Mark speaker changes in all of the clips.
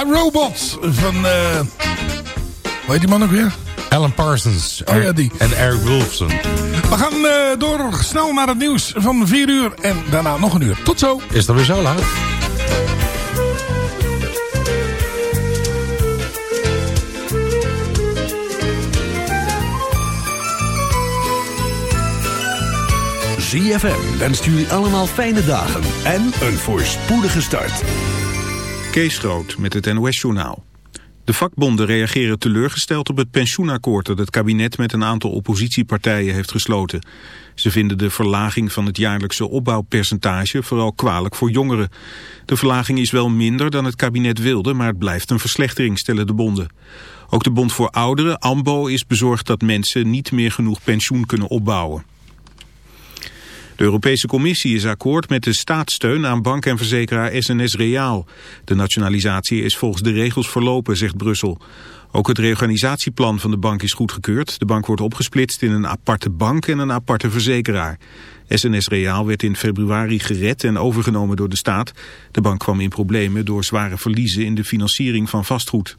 Speaker 1: Ja, was iRobot van... Uh, hoe heet die man ook weer?
Speaker 2: Alan Parsons
Speaker 1: oh, ja, die.
Speaker 2: en Eric Wolfson.
Speaker 1: We gaan uh, door snel naar het nieuws van 4 uur en daarna nog een uur. Tot zo.
Speaker 2: Is dat weer zo laat?
Speaker 3: ZFM wenst jullie allemaal fijne dagen en een voorspoedige start.
Speaker 4: Kees Groot met het NOS-journaal. De vakbonden reageren teleurgesteld op het pensioenakkoord dat het kabinet met een aantal oppositiepartijen heeft gesloten. Ze vinden de verlaging van het jaarlijkse opbouwpercentage vooral kwalijk voor jongeren. De verlaging is wel minder dan het kabinet wilde, maar het blijft een verslechtering, stellen de bonden. Ook de Bond voor Ouderen, AMBO, is bezorgd dat mensen niet meer genoeg pensioen kunnen opbouwen. De Europese Commissie is akkoord met de staatssteun aan bank en verzekeraar SNS Reaal. De nationalisatie is volgens de regels verlopen, zegt Brussel. Ook het reorganisatieplan van de bank is goedgekeurd. De bank wordt opgesplitst in een aparte bank en een aparte verzekeraar. SNS Reaal werd in februari gered en overgenomen door de staat. De bank kwam in problemen door zware verliezen in de financiering van vastgoed.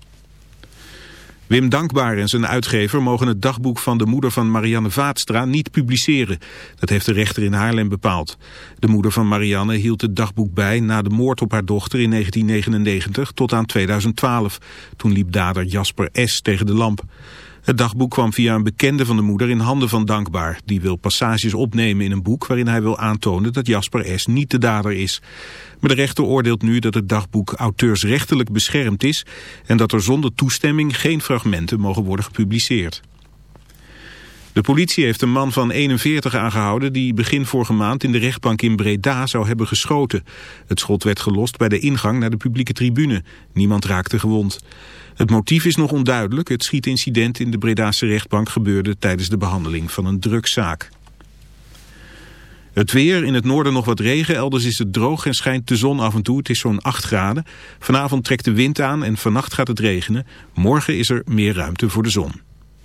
Speaker 4: Wim Dankbaar en zijn uitgever mogen het dagboek van de moeder van Marianne Vaatstra niet publiceren. Dat heeft de rechter in Haarlem bepaald. De moeder van Marianne hield het dagboek bij na de moord op haar dochter in 1999 tot aan 2012. Toen liep dader Jasper S. tegen de lamp. Het dagboek kwam via een bekende van de moeder in handen van Dankbaar. Die wil passages opnemen in een boek waarin hij wil aantonen dat Jasper S. niet de dader is. Maar de rechter oordeelt nu dat het dagboek auteursrechtelijk beschermd is... en dat er zonder toestemming geen fragmenten mogen worden gepubliceerd. De politie heeft een man van 41 aangehouden die begin vorige maand in de rechtbank in Breda zou hebben geschoten. Het schot werd gelost bij de ingang naar de publieke tribune. Niemand raakte gewond. Het motief is nog onduidelijk. Het schietincident in de Bredaanse rechtbank gebeurde tijdens de behandeling van een drugszaak. Het weer, in het noorden nog wat regen, elders is het droog en schijnt de zon af en toe. Het is zo'n 8 graden. Vanavond trekt de wind aan en vannacht gaat het regenen. Morgen is er meer ruimte voor de zon.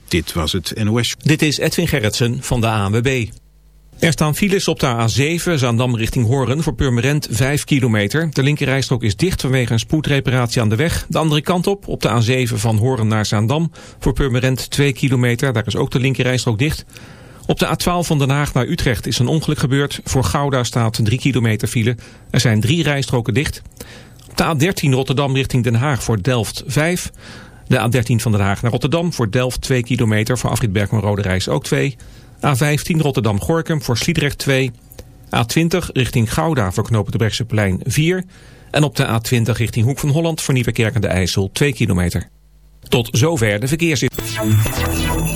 Speaker 4: Dit was het NOS.
Speaker 5: Dit is Edwin Gerritsen van de ANWB. Er staan files op de A7, Zaandam richting Horen, voor Purmerend 5 kilometer. De linkerrijstrook is dicht vanwege een spoedreparatie aan de weg. De andere kant op, op de A7 van Horen naar Zaandam, voor Purmerend 2 kilometer. Daar is ook de linkerrijstrook dicht. Op de A12 van Den Haag naar Utrecht is een ongeluk gebeurd. Voor Gouda staat 3 kilometer file. Er zijn drie rijstroken dicht. Op de A13 Rotterdam richting Den Haag voor Delft 5. De A13 van Den Haag naar Rotterdam voor Delft 2 kilometer. Voor Afrit en Rode Reis ook 2. A15 Rotterdam-Gorkum voor Sliedrecht 2. A20 richting Gouda voor knopen de Brechtseplein 4. En op de A20 richting Hoek van Holland voor Nieuwekerk en de IJssel 2 kilometer. Tot zover de verkeersinformatie.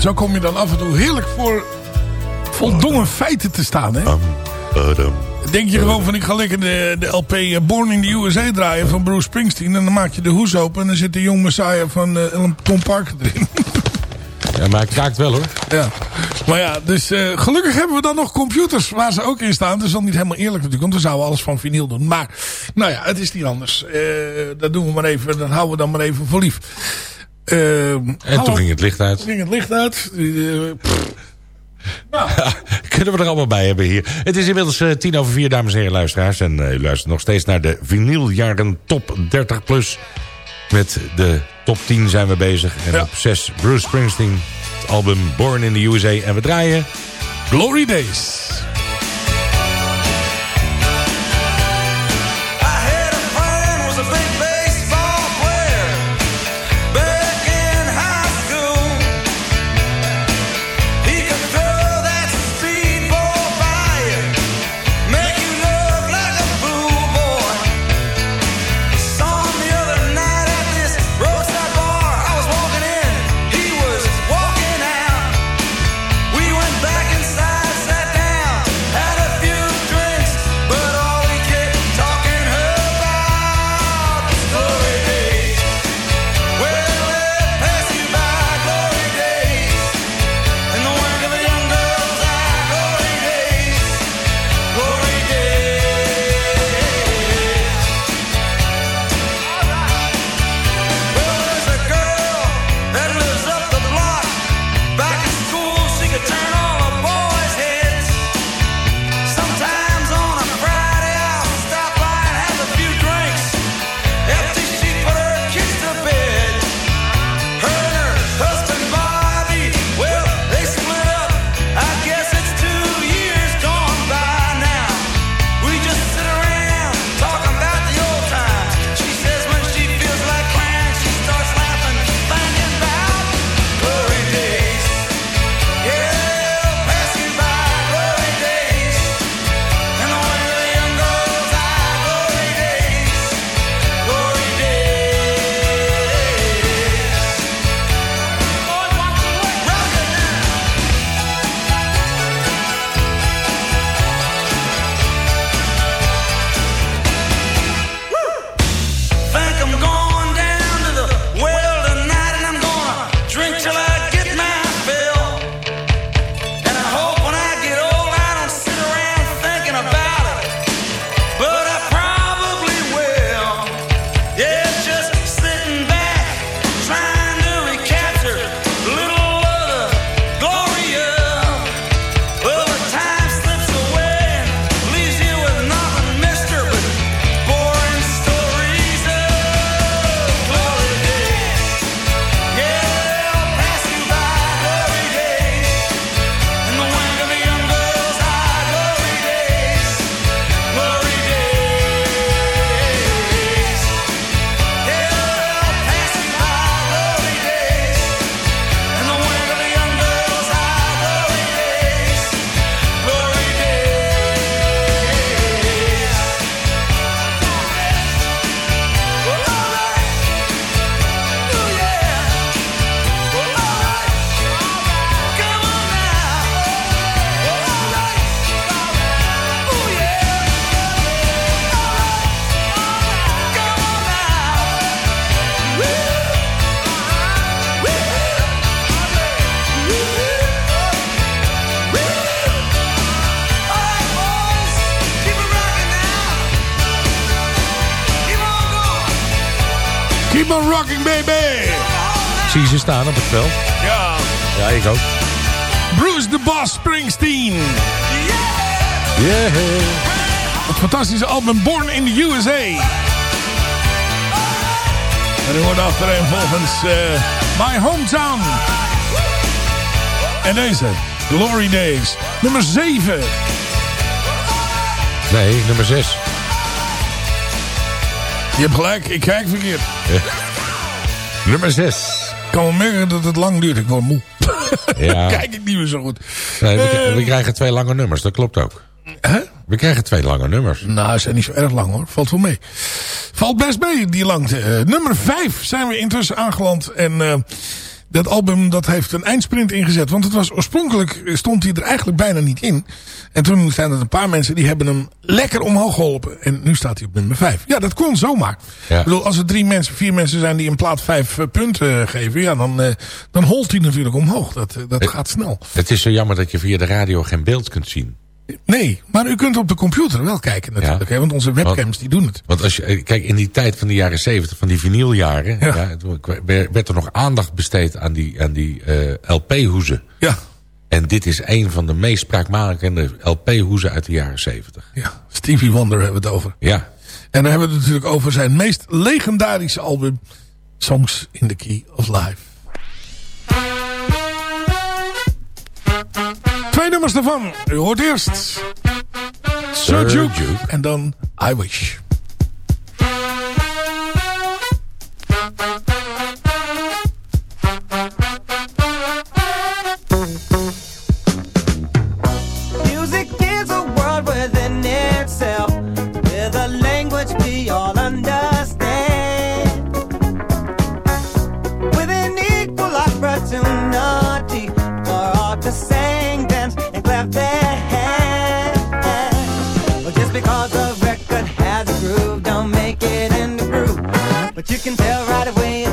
Speaker 6: Zo kom je dan af en toe heerlijk voor voldongen feiten te staan. Hè? Denk je gewoon van ik ga lekker de, de LP eh, Born in the USA draaien van Bruce Springsteen. En dan maak je de hoes open en dan zit de jong Messiah van eh, Tom Parker erin.
Speaker 7: Ja, maar het raakt wel hoor.
Speaker 6: Ja. Maar ja, dus eh, gelukkig hebben we dan nog computers waar ze ook in staan. Dat is dan niet helemaal eerlijk natuurlijk, want we zouden alles van vinyl doen. Maar, nou ja, het is niet anders. Dat doen we maar even, dat houden we dan maar even voor lief. Eh,
Speaker 7: En
Speaker 6: hallo.
Speaker 7: toen ging het licht uit.
Speaker 6: Toen ging het licht uit. Eh, pff.
Speaker 7: Kunnen we er allemaal bij hebben hier. Het is inmiddels eh, tien over vier, dames en heren luisteraars. En eh, u luistert nog steeds naar de vinyljaren top 30 plus. Met de top 10 zijn we bezig. En op 6 Bruce Springsteen. Het album Born in the USA. En we draaien...
Speaker 6: Glory Days.
Speaker 7: Staan op het veld?
Speaker 6: Ja.
Speaker 7: Ja, ik ook.
Speaker 6: Bruce the Boss Springsteen.
Speaker 7: Yeah.
Speaker 6: Het fantastische album Born in the USA. En u hoort achterin volgens eh, My Hometown. En deze, Glory Days. Nummer 7.
Speaker 7: Nee, nummer 6.
Speaker 6: Je hebt gelijk, ik kijk verkeerd.
Speaker 7: Nummer 6.
Speaker 6: Ik kan wel merken dat het lang duurt. Ik word moe.
Speaker 7: Ja.
Speaker 6: Kijk ik niet meer zo goed.
Speaker 7: Nee, we,
Speaker 6: Eh,
Speaker 7: we krijgen twee lange nummers, dat klopt ook.
Speaker 6: Hè?
Speaker 7: We krijgen twee lange nummers.
Speaker 6: Nou, ze zijn niet zo erg lang hoor. Valt wel mee. Valt best mee, die langte. Eh, nummer 5 zijn we intussen aangeland. En eh,
Speaker 1: Dat album dat heeft een eindsprint ingezet. Want het was oorspronkelijk stond hij er eigenlijk bijna niet in. En toen zijn er een paar mensen die hebben hem lekker omhoog geholpen. En nu staat hij op nummer 5. Ja, dat kon zomaar.
Speaker 7: Ja.
Speaker 1: Ik bedoel, als er drie mensen, vier mensen zijn die een plaat vijf eh, punten eh, geven. Ja, dan, eh, dan holt hij natuurlijk omhoog. Dat, dat gaat snel.
Speaker 7: Het is zo jammer dat je via de radio geen beeld kunt zien.
Speaker 1: Nee, maar u kunt op de computer wel kijken natuurlijk. Hè, want onze webcams die doen het.
Speaker 7: Want als je, kijk, in die tijd van de jaren zeventig, van die vinyljaren... Ja. toen werd er nog aandacht besteed aan die, aan die eh, LP-hoezen.
Speaker 1: Ja.
Speaker 7: En dit is een van de meest spraakmakende LP-hoezen uit de jaren zeventig.
Speaker 1: Ja, Stevie Wonder hebben we het over.
Speaker 7: Ja.
Speaker 1: En dan hebben we het natuurlijk over zijn meest legendarische album... Songs in the Key of Life. Twee nummers daarvan. U hoort eerst... Sir. Duke. En dan I Wish.
Speaker 8: But you can tell right away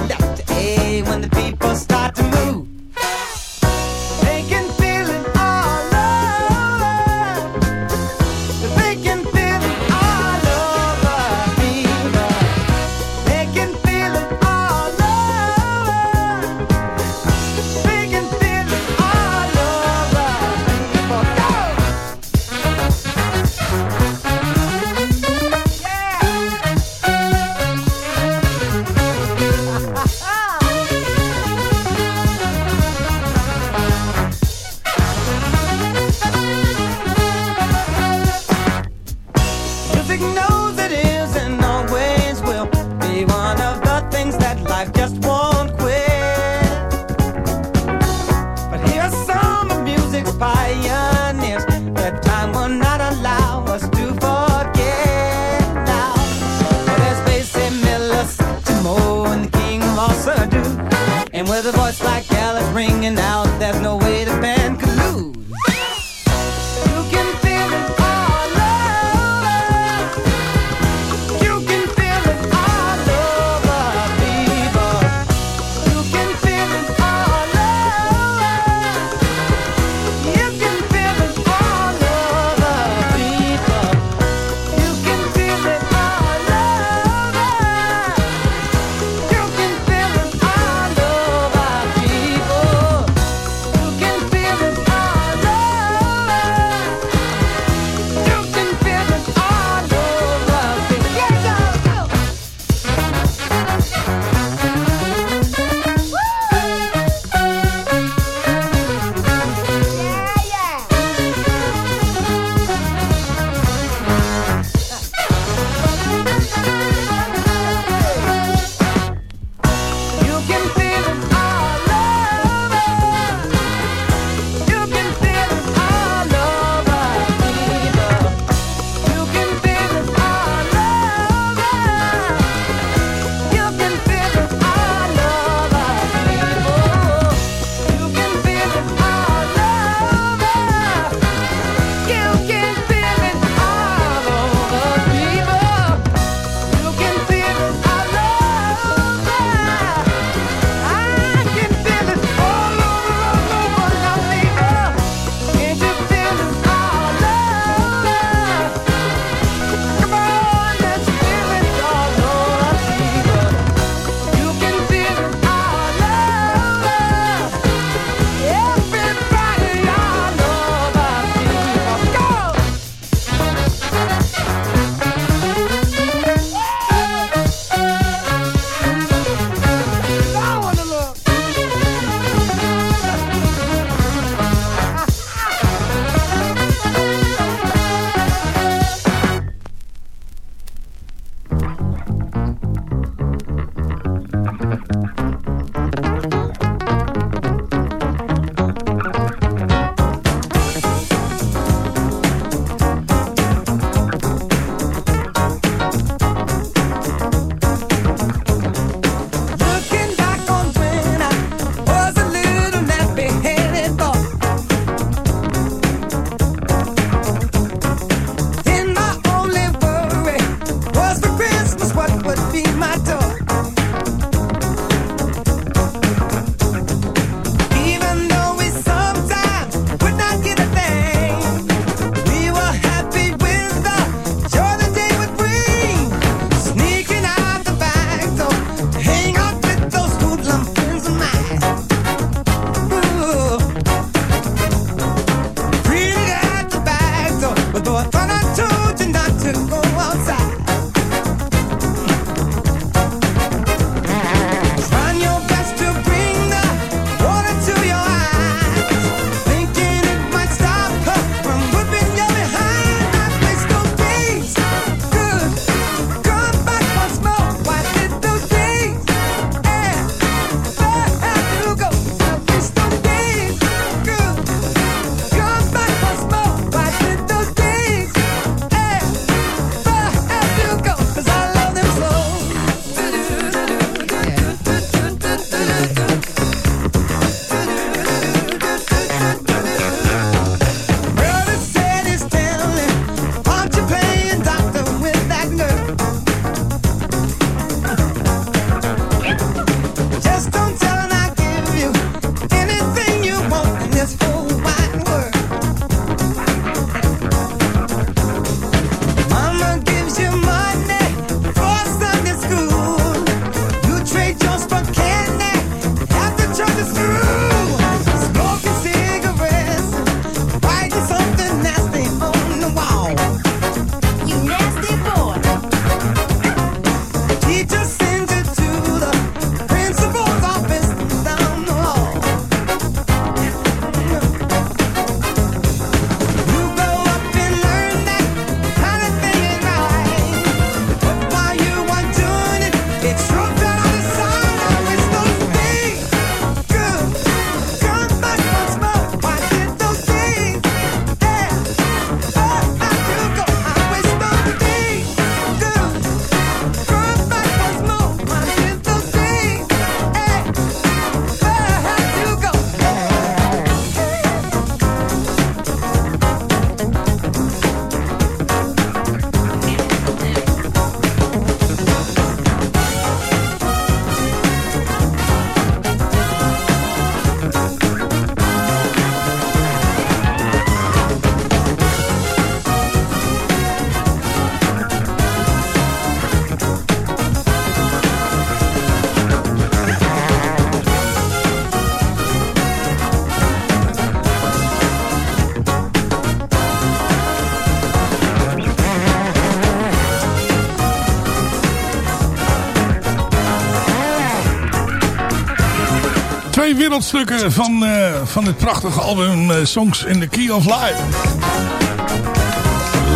Speaker 9: wereldstukken van, eh, van dit prachtige album eh, Songs in the Key of Life.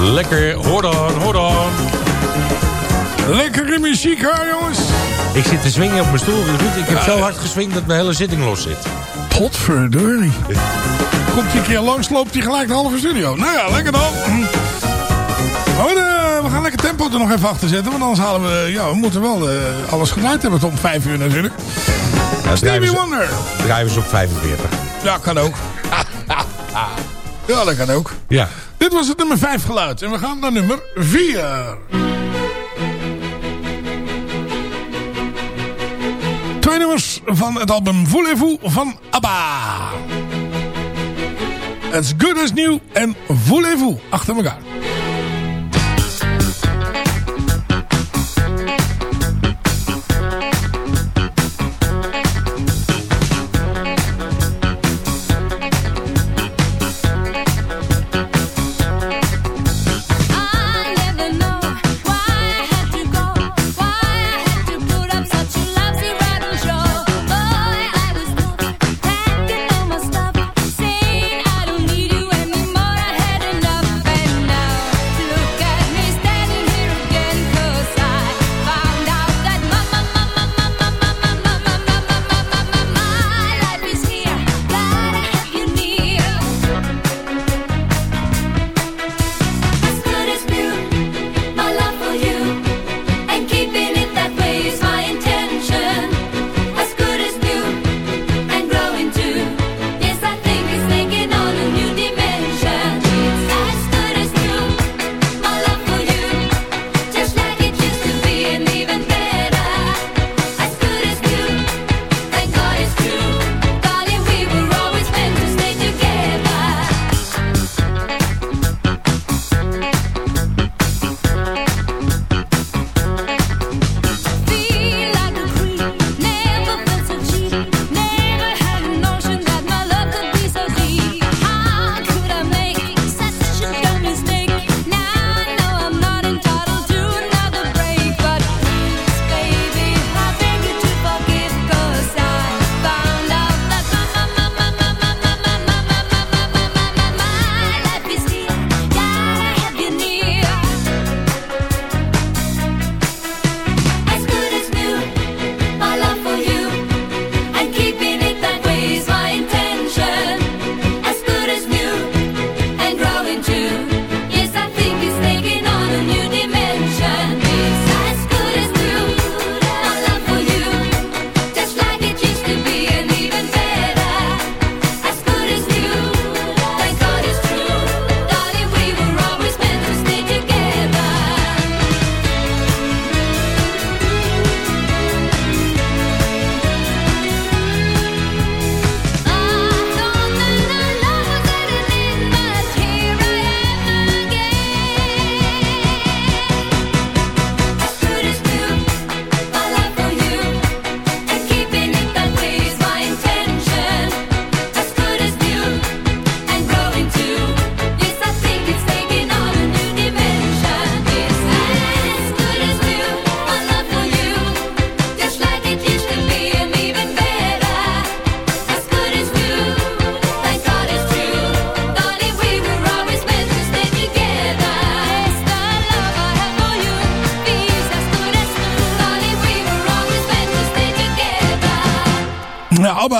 Speaker 7: Lekker, hoor dan, hoor dan.
Speaker 9: Lekkere muziek, hè jongens.
Speaker 7: Ik zit te zwingen op mijn stoel. Ik heb zo hard geswingd dat mijn hele zitting los zit.
Speaker 9: Potverdorie. Komt die een keer langs, loopt hij gelijk de halve studio. Nou ja, lekker dan. Eh, we gaan lekker tempo er nog even achter zetten. Want anders halen we... Ja, we moeten wel alles gedraaid hebben tot om vijf uur natuurlijk.
Speaker 7: Nou,
Speaker 9: Stevie Wonder.
Speaker 7: Drijven ze op 45.
Speaker 9: Ja, kan ook. ja, dat kan ook.
Speaker 7: Ja.
Speaker 9: Dit was het nummer 5 geluid. En we gaan naar nummer 4. 2 nummers van het album Voulez-vous van ABBA. As Good As New en Voulez-vous achter elkaar.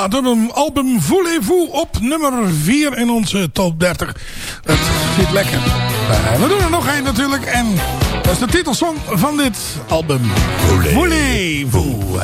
Speaker 9: een album Voulez-vous op nummer 4 in onze top 30. Het zit lekker. Eh, we doen er nog één natuurlijk. En dat is de titelsong van dit album. Voulez-vous.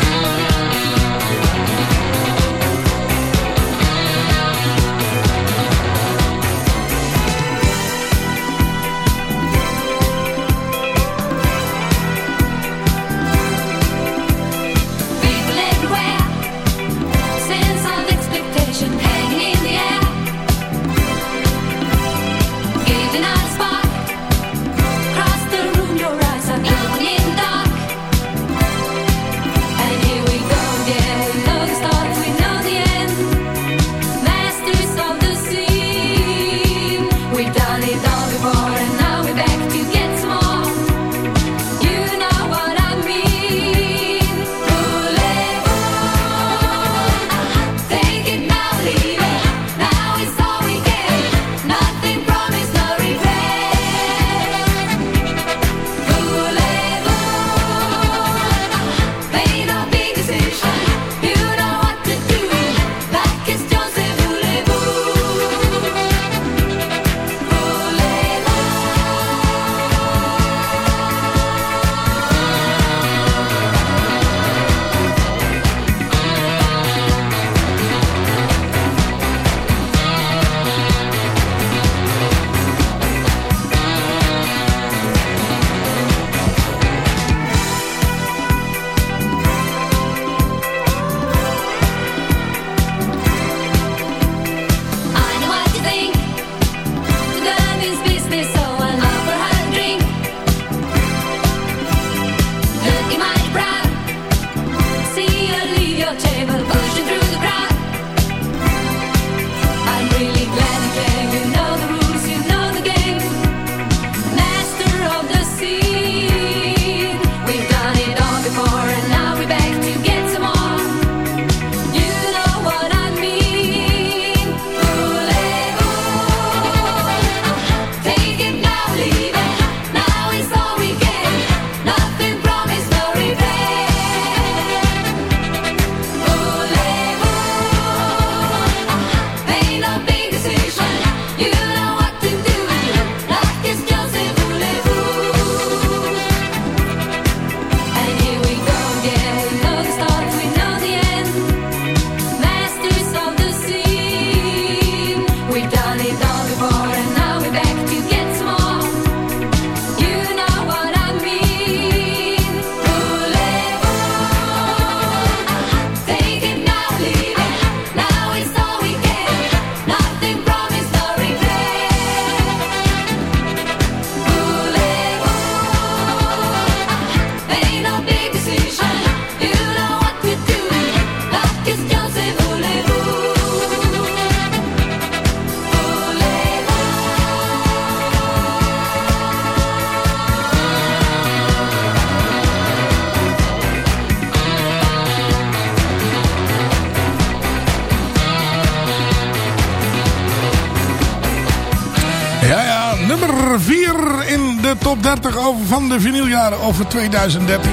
Speaker 1: 30 over van de vinyljaren over 2013.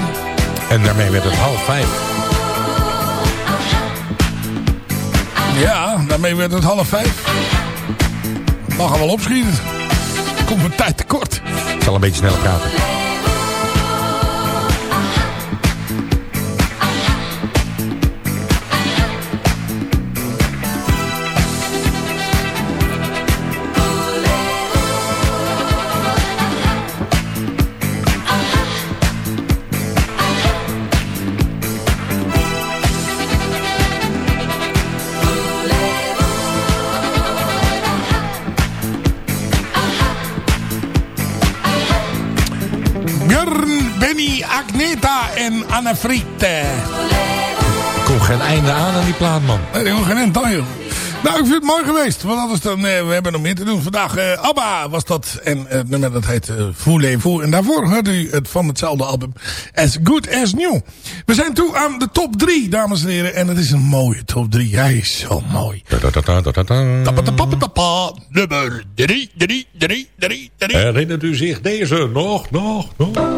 Speaker 10: En daarmee werd het half vijf.
Speaker 1: Ja, daarmee werd het half vijf. Mag er wel opschieten. Komt mijn tijd tekort.
Speaker 10: Ik zal een beetje sneller praten.
Speaker 1: Anne Friet.
Speaker 10: Kom geen einde aan aan die plaat, man.
Speaker 1: Nee, helemaal geen end aan, joh. Nou, ik vind het mooi geweest. Want anders dan, eh, we hebben nog meer te doen. Vandaag eh, ABBA was dat. En eh, het nummer dat heet uh, Voulez-vous. En daarvoor had u het van hetzelfde album As Good As New. We zijn toe aan de top 3, dames en heren. En het is een mooie top 3. Hij is zo mooi. Nummer 3, 3, 3, 3, 3.
Speaker 10: Herinnert u zich deze nog, nog, nog?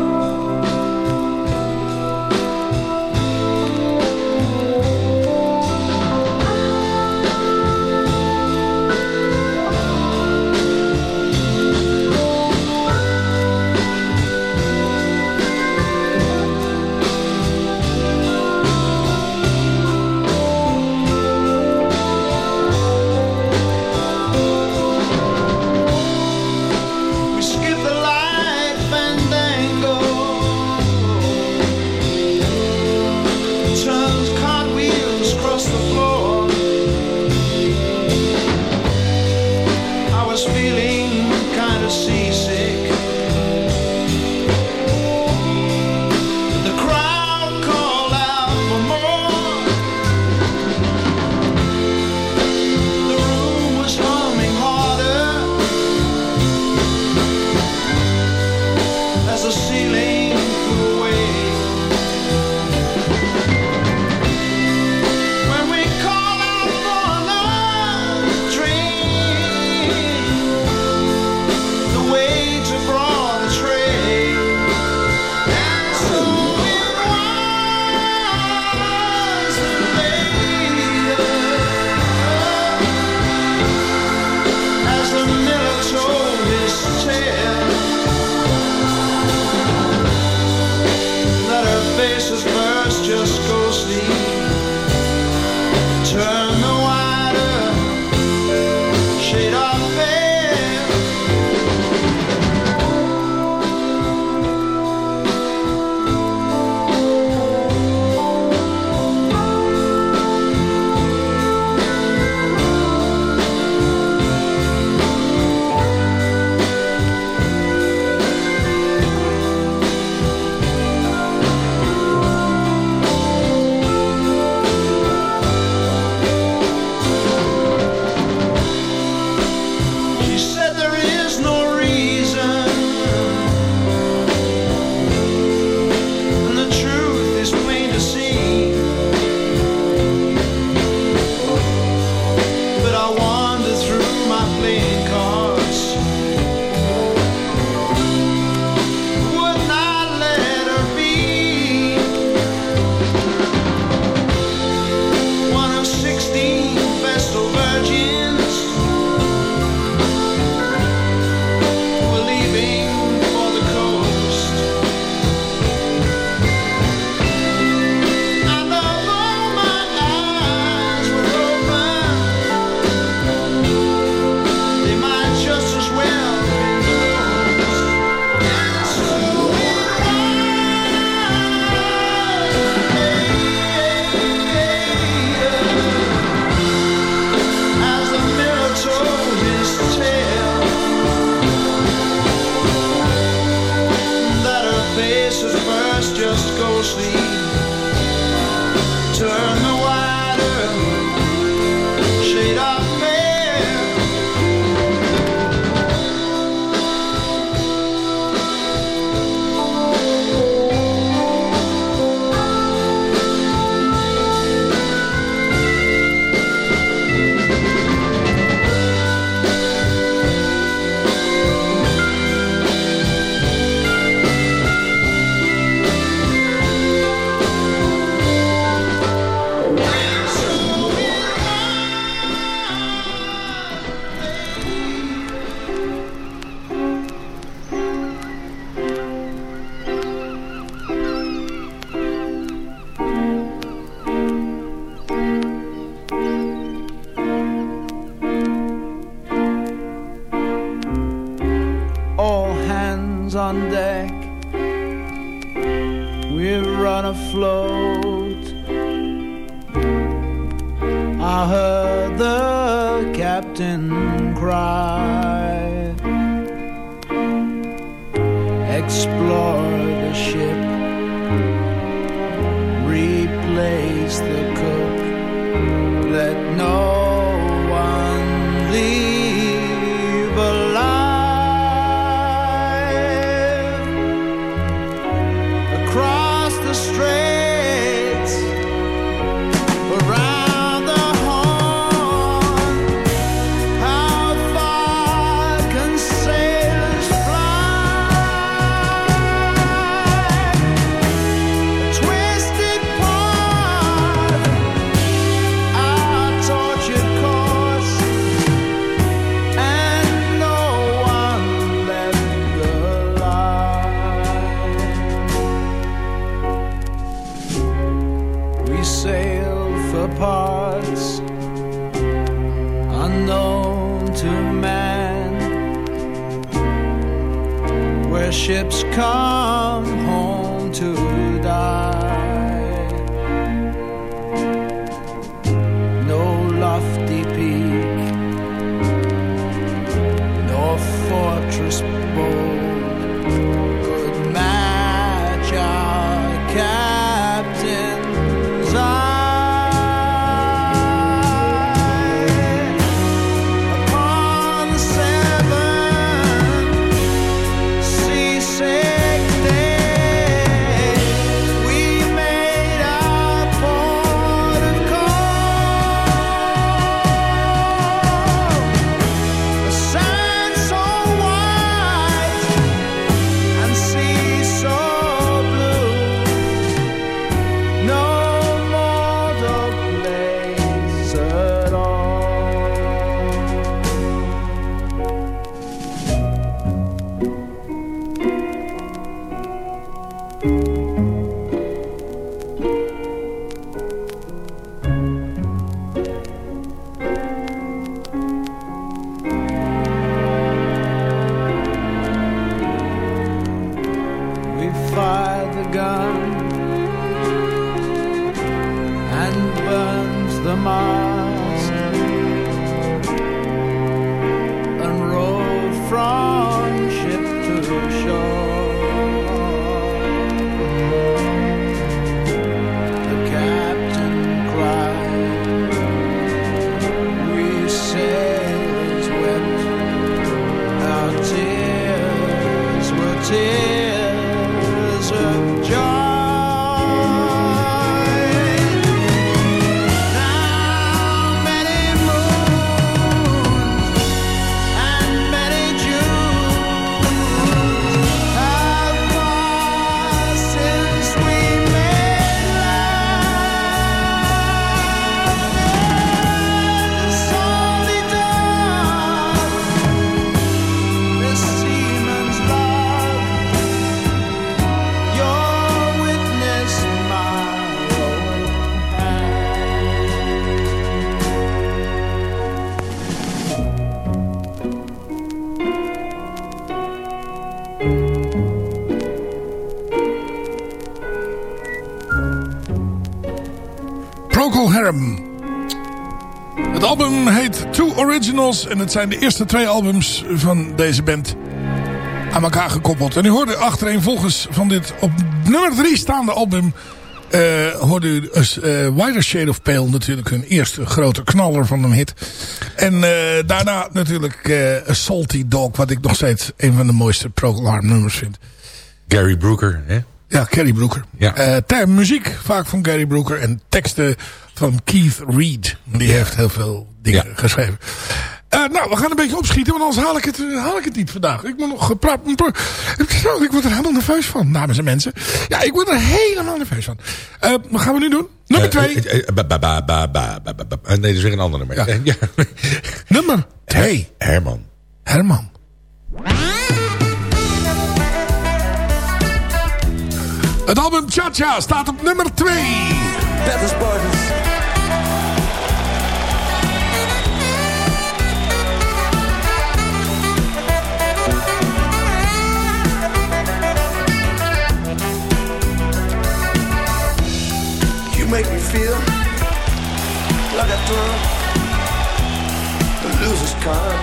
Speaker 1: Originals. En het zijn de eerste twee albums van deze band aan elkaar gekoppeld. En u hoorde achtereenvolgens van dit op nummer 3 staande album... eh hoorde u dus, eh, Wider Shade of Pale natuurlijk hun eerste grote knaller van een hit. En eh, daarna natuurlijk A Salty Dog, wat ik nog steeds een van de mooiste Procol Harum nummers vind.
Speaker 7: Gary Brooker, hè?
Speaker 1: Ja, Gary Brooker.
Speaker 7: Ja.
Speaker 1: Ter- muziek vaak van Gary Brooker en teksten van Keith Reed. Die heeft heel veel dingen geschreven. Eh, nou, we gaan een beetje opschieten, want anders haal ik het, eh, haal ik het niet vandaag. Ik moet nog eh, gepraat. Ik word er helemaal nerveus van, dames en mensen. Ja, ik word er helemaal nerveus van. Wat gaan we nu doen? Nummer
Speaker 7: 2.
Speaker 1: twee.
Speaker 7: nee, dat is weer een ander nummer.
Speaker 1: Ja. nummer twee.
Speaker 7: Her Herman.
Speaker 1: Herman. Het album Cha staat op nummer 2.
Speaker 11: That is
Speaker 12: feel like a drunk, the loser's card.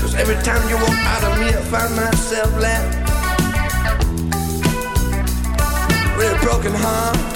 Speaker 12: Cause every time you walk out of me, I find myself left. With a broken heart.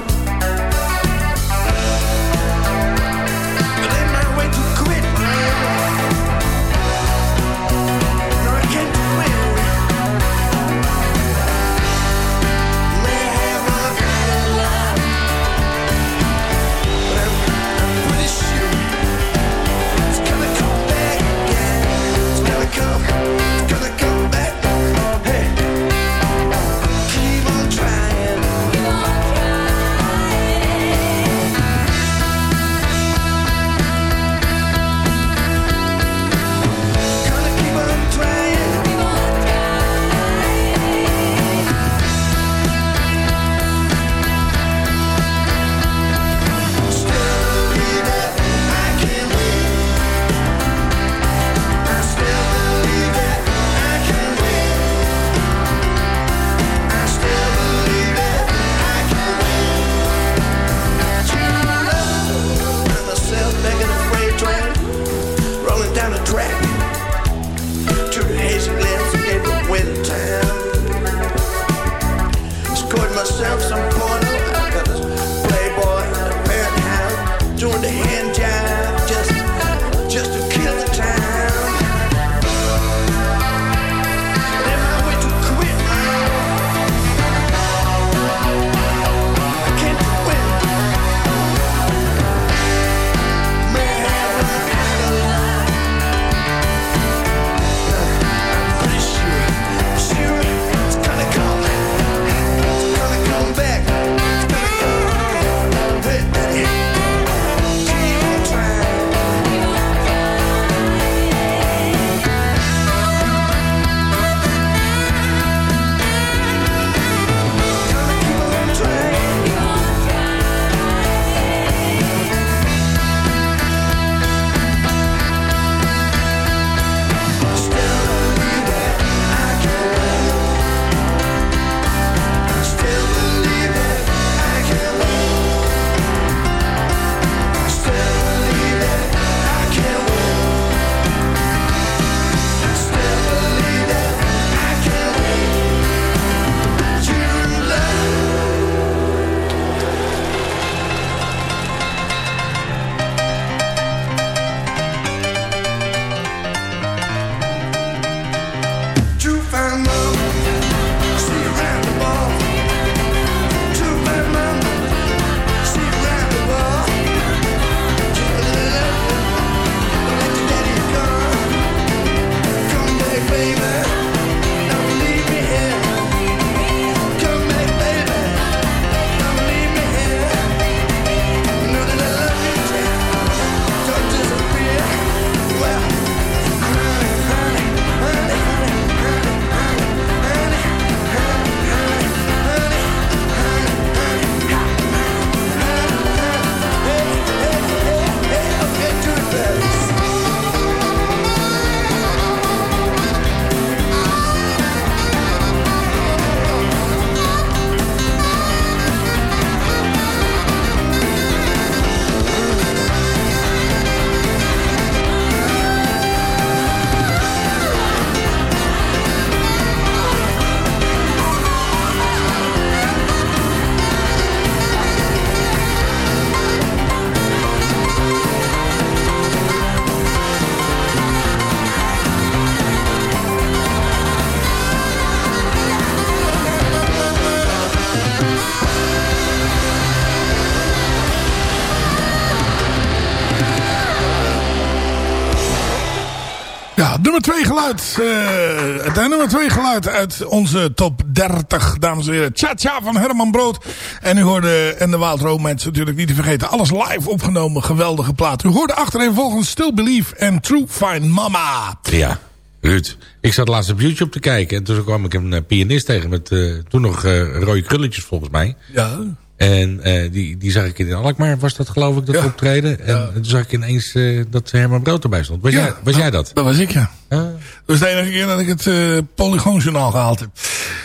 Speaker 1: Nummer 2 geluid. eh het nummer 2 geluid uit onze top 30, dames en heren. Tja Tja van Herman Brood. En u hoorde, en de Wild Romance natuurlijk niet te vergeten. Alles live opgenomen, geweldige plaat. U hoorde achtereenvolgens Still Believe en True Fine Mama.
Speaker 7: Ja, Ruud. Ik zat laatst op YouTube te kijken. En toen kwam ik een eh, pianist tegen met eh, toen nog rode krulletjes volgens mij.
Speaker 1: Ja.
Speaker 7: En eh, die, die zag ik in Alkmaar, was dat geloof ik, dat optreden. En toen zag ik ineens eh, dat Herman Brood erbij stond. Was,
Speaker 1: Ja,
Speaker 7: jij, was jij dat?
Speaker 1: Dat was ik, ja. Dat was de enige keer dat ik het eh Polygoonjournaal gehaald heb.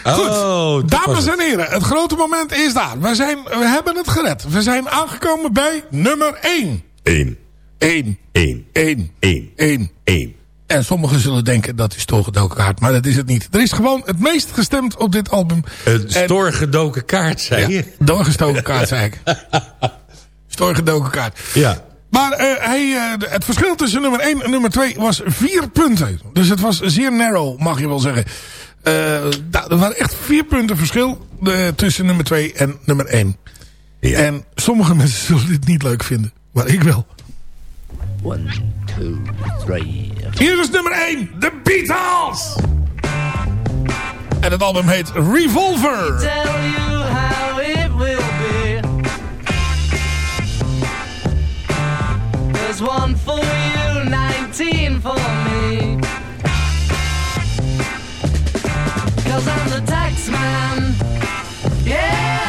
Speaker 1: Goed,
Speaker 7: Oh, was
Speaker 1: dames en heren, het grote moment is daar. We, zijn, we hebben het gered. We zijn aangekomen bij nummer 1.
Speaker 7: 1.
Speaker 1: 1.
Speaker 7: 1.
Speaker 1: 1.
Speaker 7: 1.
Speaker 1: 1.
Speaker 7: 1.
Speaker 1: En sommigen zullen denken dat is doorgedoken kaart. Maar dat is het niet. Er is gewoon het meest gestemd op dit album.
Speaker 7: Een doorgedoken kaart, zei je?
Speaker 1: Doorgestoken kaart, zei ik. Doorgedoken kaart.
Speaker 7: Ja.
Speaker 1: Maar eh, hij, eh, het verschil tussen nummer 1 en nummer 2 was vier punten. Dus het was zeer narrow, mag je wel zeggen. Da- er waren echt vier punten verschil tussen nummer 2 en nummer 1. En sommige mensen zullen dit niet leuk vinden. Maar ik wel.
Speaker 13: One, two, three.
Speaker 1: Hier is nummer 1. The Beatles. En het album heet Revolver.
Speaker 11: Tell you how it will be. There's one for you, 19 for me. Cause I'm the tax man. Yeah,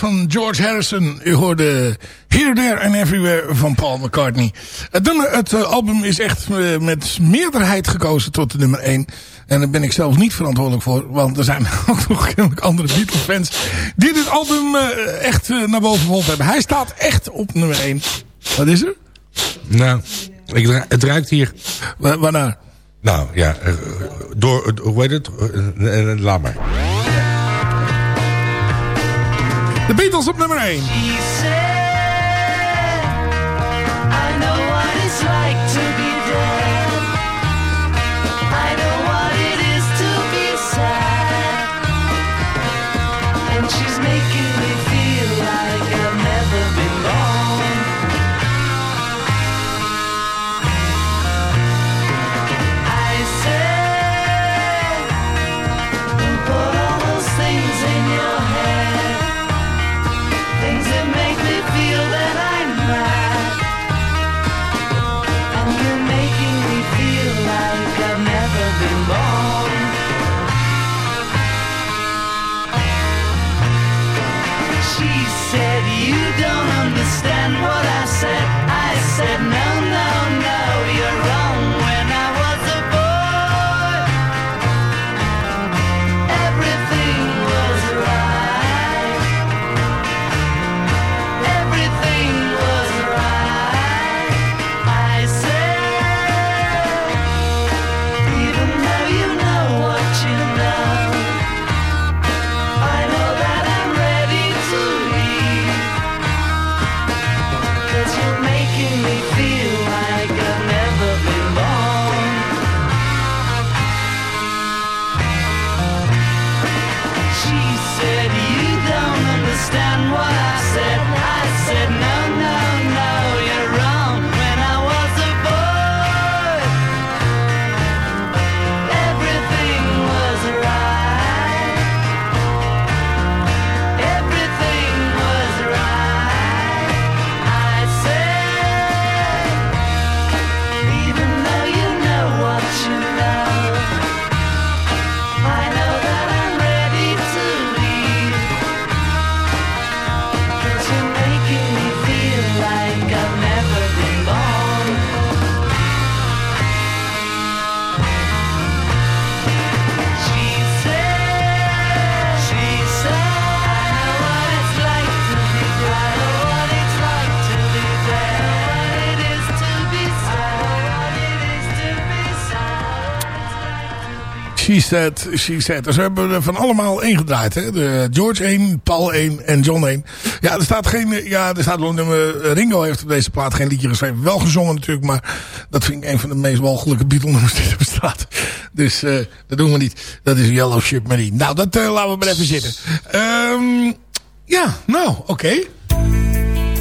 Speaker 1: van George Harrison. U hoorde Here, There and Everywhere van Paul McCartney. Het, nummer, het eh, album is echt eh, met meerderheid gekozen tot de nummer 1. En daar ben ik zelf niet verantwoordelijk voor. Want er zijn ook nog andere Beatles fans die dit album eh, echt naar boven geholpen hebben. Hij staat echt op nummer 1. Wat is er?
Speaker 7: Nou, ik, het ruikt hier.
Speaker 1: Wa- waarnaar?
Speaker 7: Nou, ja. Door, hoe heet het? Laat maar.
Speaker 1: De Beatles op nummer 1.
Speaker 11: I know what it's like to be said, she said.
Speaker 1: Dus we hebben er van allemaal één gedraaid. Hè? De George 1, Paul 1 en John 1. Ja, er staat geen... Ja, er staat wel een nummer... Ringo heeft op deze plaat geen liedje geschreven. Wel gezongen natuurlijk, maar dat vind ik een van de meest walgelijke Beatle nummers die er bestaat. Dus eh, dat doen we niet. Dat is Yellow Submarine. Nou, dat eh, laten we maar even zitten. Ehm, ja, nou, oké.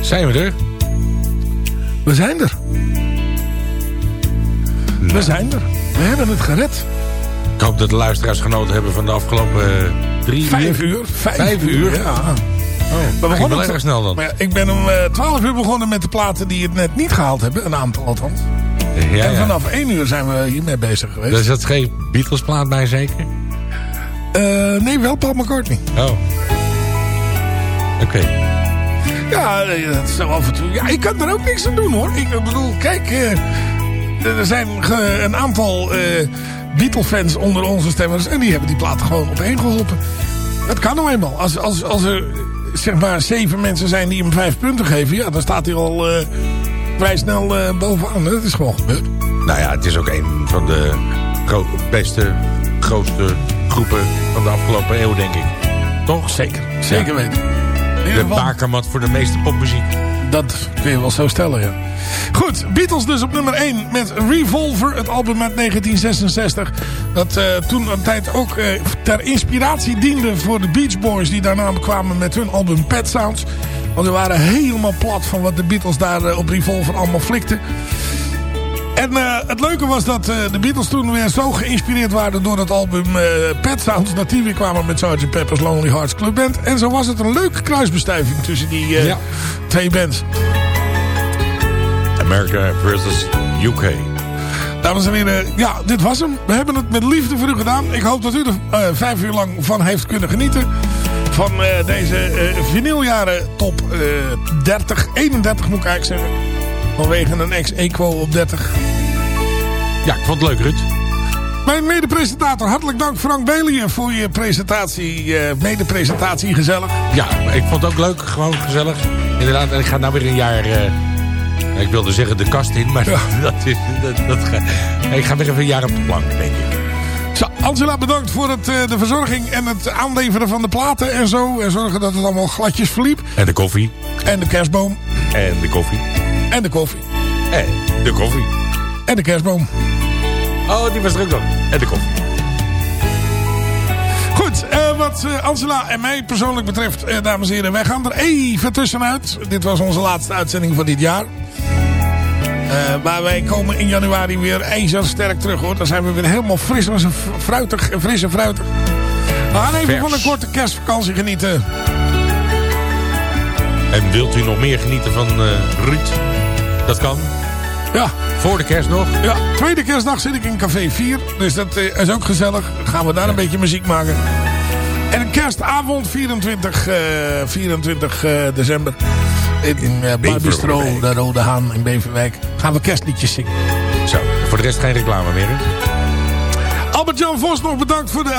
Speaker 7: Zijn we er?
Speaker 1: We zijn er. We zijn er. We hebben het gered.
Speaker 7: Ik hoop dat de luisteraars genoten hebben van de afgelopen eh, drie
Speaker 1: Vijf
Speaker 7: uur.
Speaker 1: uur. Vijf,
Speaker 7: Vijf uur?
Speaker 1: Ja.
Speaker 7: Oh,
Speaker 1: We
Speaker 7: wel
Speaker 1: begonnen
Speaker 7: erg snel dan.
Speaker 1: Maar ja, ik ben om eh, 12 uur begonnen met de platen die het net niet gehaald hebben. Een aantal althans.
Speaker 7: Ja,
Speaker 1: en
Speaker 7: ja.
Speaker 1: vanaf 1 uur zijn we hiermee bezig geweest.
Speaker 7: Daar zat geen Beatles plaat bij zeker?
Speaker 1: Eh, nee, wel Paul McCartney.
Speaker 7: Oh. Oké.
Speaker 1: Ja, eh, dat is af en toe. Ja, ik kan er ook niks aan doen hoor. Ik bedoel, kijk. eh, er zijn een aantal eh Beatle-fans onder onze stemmers. En die hebben die platen gewoon op één geholpen. Dat kan nou eenmaal. Als, als, als er zeg maar zeven mensen zijn die hem vijf punten geven. Ja, dan staat hij al eh, vrij snel eh, bovenaan. Dat is gewoon gebeurd.
Speaker 7: Nou ja, het is ook een van de gro- beste, grootste groepen van de afgelopen eeuw, denk ik. Toch?
Speaker 1: Zeker. Zeker
Speaker 7: Ja.
Speaker 1: weten.
Speaker 7: De bakermat voor de meeste popmuziek.
Speaker 1: Dat kun je wel zo stellen, ja. Goed, Beatles dus op nummer 1 met Revolver, het album uit 1966. Dat eh, toen een tijd ook eh, ter inspiratie diende voor de Beach Boys... die daarna kwamen met hun album Pet Sounds. Want ze waren helemaal plat van wat de Beatles daar eh, op Revolver allemaal flikten. En eh, het leuke was dat eh, de Beatles toen weer zo geïnspireerd waren door het album eh, Pet Sounds. Dat die weer kwamen met Sgt. Pepper's Lonely Hearts Club Band. En zo was het een leuke kruisbestuiving tussen die eh,
Speaker 7: Ja.
Speaker 1: twee bands.
Speaker 7: America versus UK.
Speaker 1: Dames en heren, ja, dit was hem. We hebben het met liefde voor u gedaan. Ik hoop dat u er vijf uur lang van heeft kunnen genieten. van eh, deze eh vinyljaren top eh 30, 31 moet ik eigenlijk zeggen. Vanwege een ex-equo op 30.
Speaker 7: Ja, ik vond het leuk, Ruud.
Speaker 1: Mijn mede-presentator, hartelijk dank Frank Belien voor je presentatie. eh mede-presentatie, gezellig.
Speaker 7: Ja, ik vond het ook leuk. Gewoon gezellig. Inderdaad, en ik ga nou weer een jaar... eh, ik wilde zeggen de kast in, maar dat is... Dat, dat ga, ik ga weer even een jaar op de plank, denk ik.
Speaker 1: Zo, Angela, bedankt voor het, eh, de verzorging en het aanleveren van de platen en zo. En zorgen dat het allemaal gladjes verliep.
Speaker 7: En de koffie.
Speaker 1: En de kerstboom.
Speaker 7: En de koffie.
Speaker 1: En de koffie.
Speaker 7: En de koffie.
Speaker 1: En de kerstboom.
Speaker 7: Oh, die was er ook nog. En de koffie.
Speaker 1: Goed, eh, wat eh, Angela en mij persoonlijk betreft, eh, dames en heren, wij gaan er even tussenuit. Dit was onze laatste uitzending van dit jaar. Eh, maar wij komen in januari weer ijzersterk terug hoor. Dan zijn we weer helemaal fris en fruitig, en fris en fruitig. We gaan even
Speaker 7: Vers.
Speaker 1: van een korte kerstvakantie genieten.
Speaker 7: En wilt u nog meer genieten van eh Ruud? Dat kan.
Speaker 1: Ja.
Speaker 7: Voor de kerst nog.
Speaker 1: Ja, tweede kerstdag zit ik in Café 4. Dus dat eh, is ook gezellig. Dan gaan we daar een beetje muziek maken. En kerstavond 24, eh, 24 eh, december. In, in uh, Barbistro, de Rode Haan in Beverwijk. Gaan we kerstliedjes zingen.
Speaker 7: Zo, voor de rest geen reclame meer.
Speaker 1: Albert-Jan Vos nog bedankt voor de